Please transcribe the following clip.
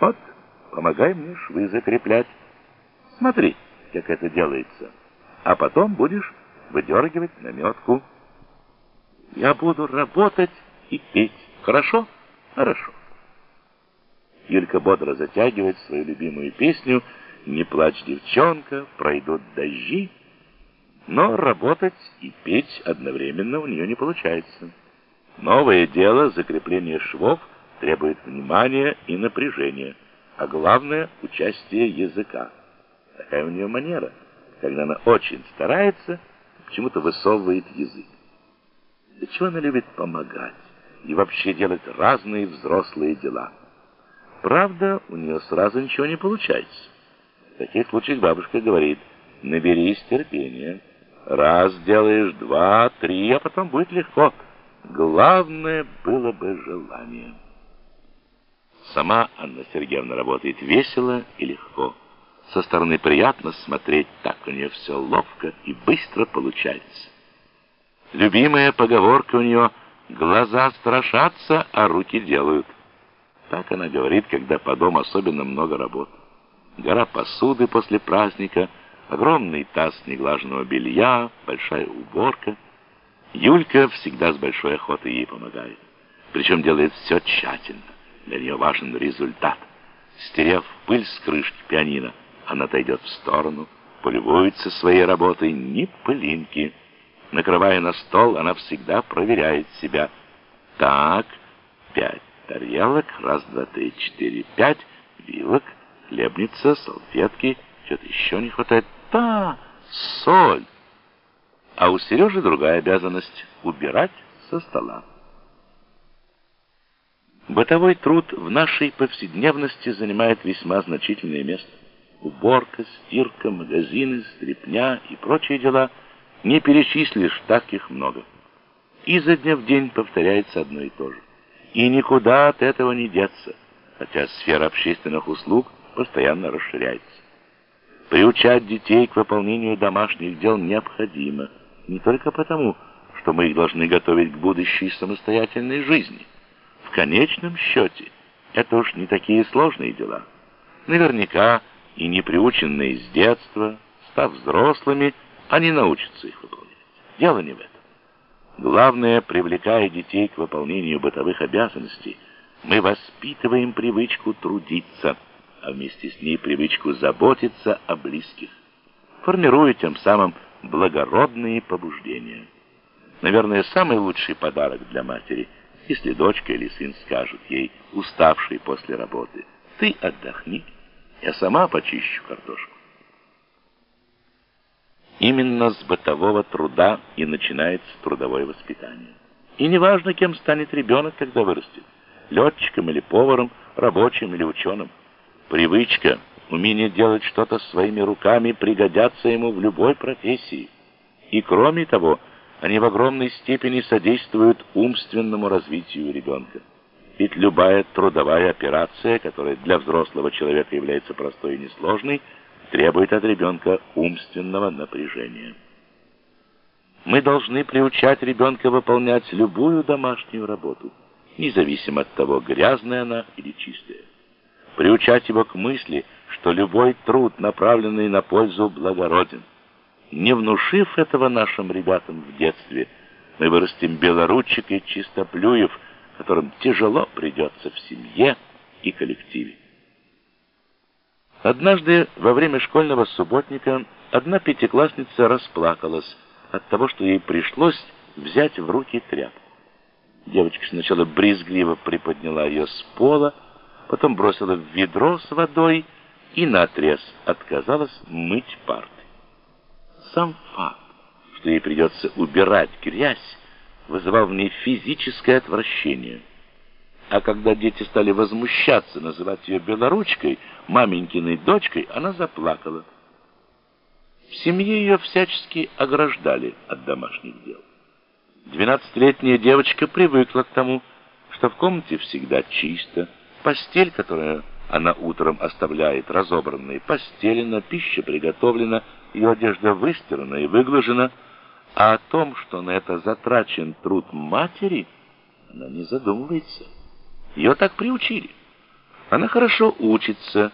Вот, помогай мне швы закреплять. Смотри, как это делается. А потом будешь выдергивать наметку. Я буду работать и петь. Хорошо? Хорошо. Юлька бодро затягивает свою любимую песню «Не плачь, девчонка, пройдут дожди». Но работать и петь одновременно у нее не получается. Новое дело, закрепление швов, требует внимания и напряжения, а главное — участие языка. Такая у нее манера, когда она очень старается, почему-то высовывает язык. Для чего она любит помогать и вообще делать разные взрослые дела? Правда, у нее сразу ничего не получается. В таких случаях бабушка говорит, наберись терпения. Раз делаешь, два, три, а потом будет легко. Главное было бы желание. Сама Анна Сергеевна работает весело и легко. Со стороны приятно смотреть, так у нее все ловко и быстро получается. Любимая поговорка у нее «глаза страшатся, а руки делают». Так она говорит, когда по дому особенно много работы. Гора посуды после праздника, огромный таз неглаженного белья, большая уборка. Юлька всегда с большой охотой ей помогает. Причем делает все тщательно. Для нее важен результат. Стерев пыль с крышки пианино, она отойдет в сторону, полюбуется своей работой, ни пылинки. Накрывая на стол, она всегда проверяет себя. Так, пять тарелок, раз, два, три, четыре, пять, вилок, хлебница, салфетки, что-то еще не хватает. Та, соль. А у Сережи другая обязанность — убирать со стола. Бытовой труд в нашей повседневности занимает весьма значительное место. Уборка, стирка, магазины, стряпня и прочие дела не перечислишь, так их много. И за дня в день повторяется одно и то же. И никуда от этого не деться, хотя сфера общественных услуг постоянно расширяется. Приучать детей к выполнению домашних дел необходимо, не только потому, что мы их должны готовить к будущей самостоятельной жизни – в конечном счете, это уж не такие сложные дела. Наверняка и не приученные с детства, став взрослыми, они научатся их выполнять. Дело не в этом. Главное, привлекая детей к выполнению бытовых обязанностей, мы воспитываем привычку трудиться, а вместе с ней привычку заботиться о близких, формируя тем самым благородные побуждения. Наверное, самый лучший подарок для матери – если дочка или сын скажут ей, уставший после работы, «Ты отдохни, я сама почищу картошку». Именно с бытового труда и начинается трудовое воспитание. И неважно, кем станет ребенок, когда вырастет, летчиком или поваром, рабочим или ученым. Привычка, умение делать что-то своими руками пригодятся ему в любой профессии. И кроме того, они в огромной степени содействуют умственному развитию ребенка. Ведь любая трудовая операция, которая для взрослого человека является простой и несложной, требует от ребенка умственного напряжения. Мы должны приучать ребенка выполнять любую домашнюю работу, независимо от того, грязная она или чистая. Приучать его к мысли, что любой труд, направленный на пользу, благороден. Не внушив этого нашим ребятам в детстве, мы вырастим белоручек и чистоплюев, которым тяжело придется в семье и коллективе. Однажды во время школьного субботника одна пятиклассница расплакалась от того, что ей пришлось взять в руки тряпку. Девочка сначала брезгливо приподняла ее с пола, потом бросила в ведро с водой и наотрез отказалась мыть парты. Сам факт, что ей придется убирать грязь, вызывал в ней физическое отвращение. А когда дети стали возмущаться, называть ее белоручкой, маменькиной дочкой, она заплакала. В семье ее всячески ограждали от домашних дел. Двенадцатилетняя девочка привыкла к тому, что в комнате всегда чисто, постель, которая она утром оставляет разобранной, постелена, пища приготовлена, ее одежда выстирана и выглажена, а о том, что на это затрачен труд матери, она не задумывается. Ее так приучили. Она хорошо учится,